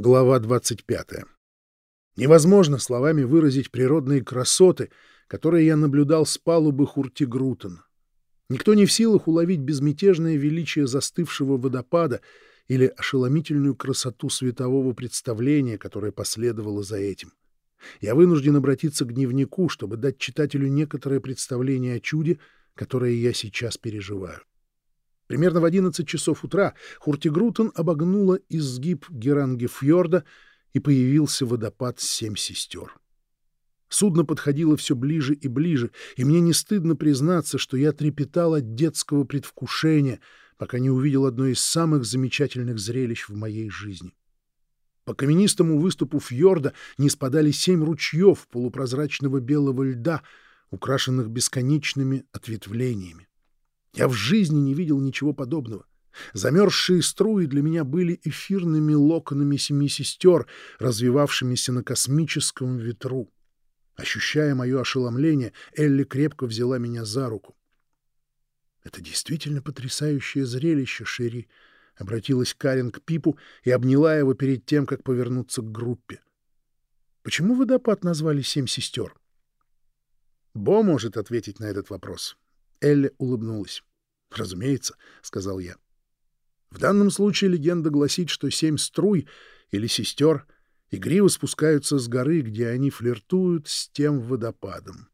Глава 25. Невозможно словами выразить природные красоты, которые я наблюдал с палубы Хуртигрутен. Никто не в силах уловить безмятежное величие застывшего водопада или ошеломительную красоту светового представления, которое последовало за этим. Я вынужден обратиться к дневнику, чтобы дать читателю некоторое представление о чуде, которое я сейчас переживаю. Примерно в 11 часов утра Хуртигрутен обогнула изгиб Герангефьорда, и появился водопад «Семь сестер». Судно подходило все ближе и ближе, и мне не стыдно признаться, что я трепетал от детского предвкушения, пока не увидел одно из самых замечательных зрелищ в моей жизни. По каменистому выступу фьорда не спадали семь ручьев полупрозрачного белого льда, украшенных бесконечными ответвлениями. Я в жизни не видел ничего подобного. Замерзшие струи для меня были эфирными локонами семи сестер, развивавшимися на космическом ветру. Ощущая мое ошеломление, Элли крепко взяла меня за руку. — Это действительно потрясающее зрелище, Шерри, — обратилась Карен к Пипу и обняла его перед тем, как повернуться к группе. — Почему водопад назвали «Семь сестер»? Бо может ответить на этот вопрос. Элли улыбнулась. «Разумеется», — сказал я. В данном случае легенда гласит, что семь струй или сестер игриво спускаются с горы, где они флиртуют с тем водопадом.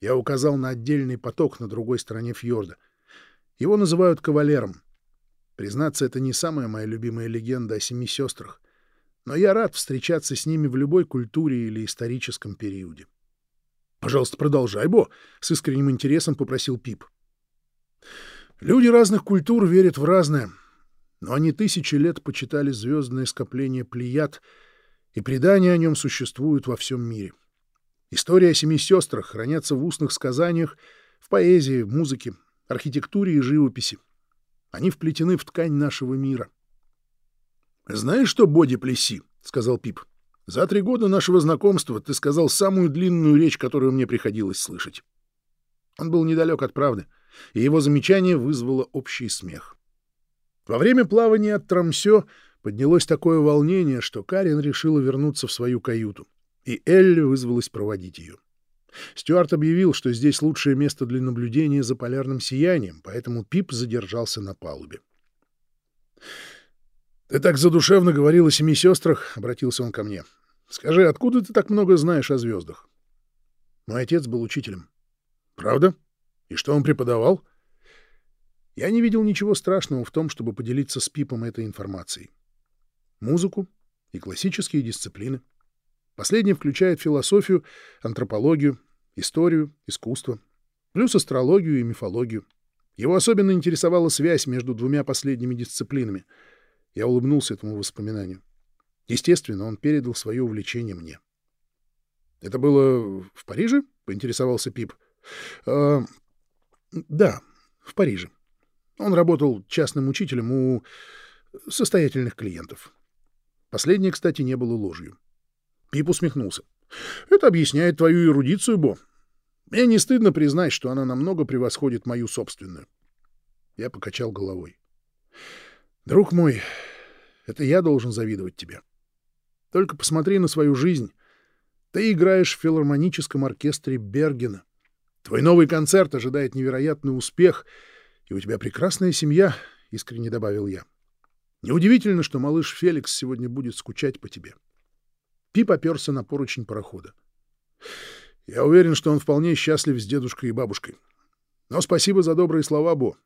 Я указал на отдельный поток на другой стороне фьорда. Его называют кавалером. Признаться, это не самая моя любимая легенда о семи сестрах, но я рад встречаться с ними в любой культуре или историческом периоде. — Пожалуйста, продолжай, Бо, — с искренним интересом попросил Пип. — Люди разных культур верят в разное, но они тысячи лет почитали звездное скопление Плеяд, и предания о нем существуют во всем мире. История о семи сестрах хранятся в устных сказаниях, в поэзии, в музыке, архитектуре и живописи. Они вплетены в ткань нашего мира. «Знаешь что, Боди Плеси?» — сказал Пип. «За три года нашего знакомства ты сказал самую длинную речь, которую мне приходилось слышать». Он был недалек от правды — и его замечание вызвало общий смех. Во время плавания от Трамсё поднялось такое волнение, что Карин решила вернуться в свою каюту, и Элли вызвалась проводить ее. Стюарт объявил, что здесь лучшее место для наблюдения за полярным сиянием, поэтому Пип задержался на палубе. «Ты так задушевно говорил о семи сестрах», — обратился он ко мне. «Скажи, откуда ты так много знаешь о звездах?» Мой отец был учителем. «Правда?» И что он преподавал? Я не видел ничего страшного в том, чтобы поделиться с Пипом этой информацией. Музыку и классические дисциплины. Последний включает философию, антропологию, историю, искусство, плюс астрологию и мифологию. Его особенно интересовала связь между двумя последними дисциплинами. Я улыбнулся этому воспоминанию. Естественно, он передал свое увлечение мне. — Это было в Париже? — поинтересовался Пип. «А, да, в Париже. Он работал частным учителем у состоятельных клиентов. Последнее, кстати, не было ложью. Пип усмехнулся. Это объясняет твою эрудицию, Бо. Мне не стыдно признать, что она намного превосходит мою собственную. Я покачал головой. Друг мой, это я должен завидовать тебе. Только посмотри на свою жизнь. Ты играешь в филармоническом оркестре Бергена. Твой новый концерт ожидает невероятный успех, и у тебя прекрасная семья, — искренне добавил я. Неудивительно, что малыш Феликс сегодня будет скучать по тебе. Пи поперся на поручень парохода. Я уверен, что он вполне счастлив с дедушкой и бабушкой. Но спасибо за добрые слова, Бо.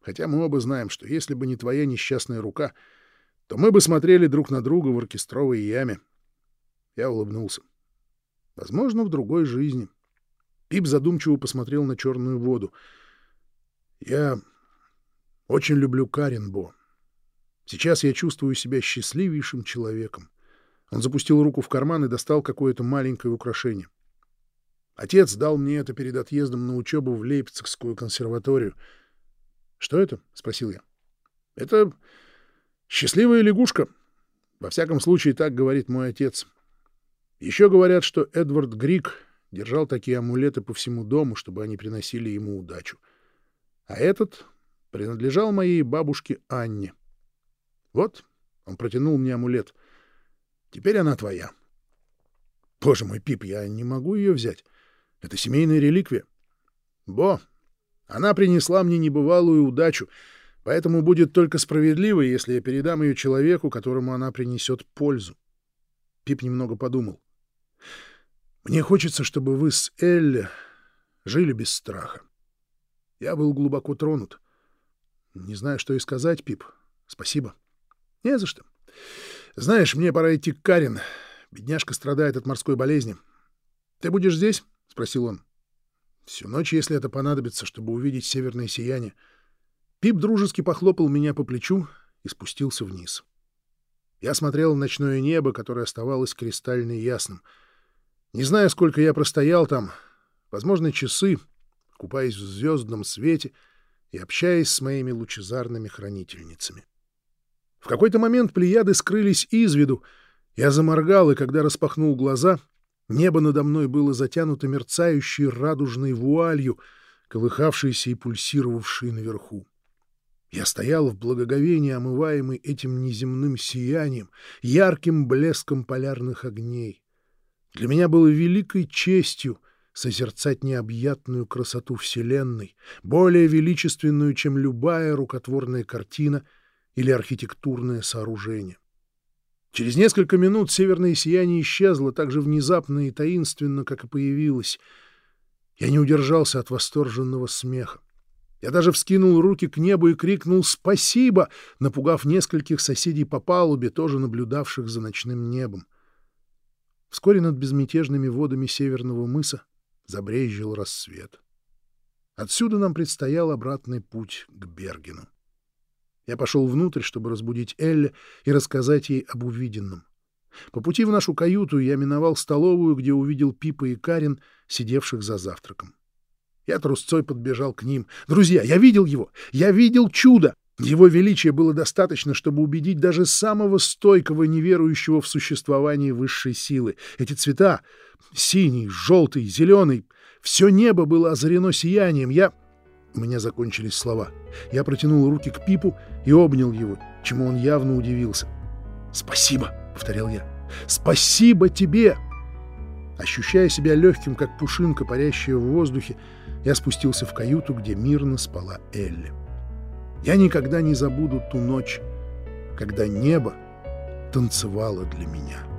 Хотя мы оба знаем, что если бы не твоя несчастная рука, то мы бы смотрели друг на друга в оркестровой яме. Я улыбнулся. Возможно, в другой жизни. Пип задумчиво посмотрел на черную воду. «Я очень люблю Карен Бо. Сейчас я чувствую себя счастливейшим человеком». Он запустил руку в карман и достал какое-то маленькое украшение. Отец дал мне это перед отъездом на учебу в Лейпцигскую консерваторию. «Что это?» — спросил я. «Это счастливая лягушка. Во всяком случае, так говорит мой отец. Еще говорят, что Эдвард Грик держал такие амулеты по всему дому, чтобы они приносили ему удачу. А этот принадлежал моей бабушке Анне. Вот, он протянул мне амулет. Теперь она твоя. Боже мой, Пип, я не могу ее взять. Это семейная реликвия. Бо, она принесла мне небывалую удачу, поэтому будет только справедливо, если я передам ее человеку, которому она принесет пользу. Пип немного подумал. Мне хочется, чтобы вы с Элли жили без страха. Я был глубоко тронут. Не знаю, что и сказать, Пип. Спасибо. Не за что. Знаешь, мне пора идти к Карин. Бедняжка страдает от морской болезни. Ты будешь здесь? — спросил он. Всю ночь, если это понадобится, чтобы увидеть северное сияние. Пип дружески похлопал меня по плечу и спустился вниз. Я смотрел в ночное небо, которое оставалось кристально ясным. Не знаю, сколько я простоял там, возможно, часы, купаясь в звездном свете и общаясь с моими лучезарными хранительницами. В какой-то момент плеяды скрылись из виду. Я заморгал, и когда распахнул глаза, небо надо мной было затянуто мерцающей радужной вуалью, колыхавшейся и пульсировавшей наверху. Я стоял в благоговении, омываемый этим неземным сиянием, ярким блеском полярных огней. Для меня было великой честью созерцать необъятную красоту Вселенной, более величественную, чем любая рукотворная картина — или архитектурное сооружение. Через несколько минут северное сияние исчезло так же внезапно и таинственно, как и появилось. Я не удержался от восторженного смеха. Я даже вскинул руки к небу и крикнул «Спасибо!», напугав нескольких соседей по палубе, тоже наблюдавших за ночным небом. Вскоре над безмятежными водами северного мыса забрезжил рассвет. Отсюда нам предстоял обратный путь к Бергену. Я пошел внутрь, чтобы разбудить Элли и рассказать ей об увиденном. По пути в нашу каюту я миновал столовую, где увидел Пипа и Карин, сидевших за завтраком. Я трусцой подбежал к ним. «Друзья, я видел его! Я видел чудо! Его величия было достаточно, чтобы убедить даже самого стойкого, неверующего в существование высшей силы. Эти цвета — синий, желтый, зеленый — все небо было озарено сиянием. Я... У меня закончились слова. Я протянул руки к Пипу и обнял его, чему он явно удивился. «Спасибо!» — повторял я. «Спасибо тебе!» Ощущая себя легким, как пушинка, парящая в воздухе, я спустился в каюту, где мирно спала Элли. Я никогда не забуду ту ночь, когда небо танцевало для меня.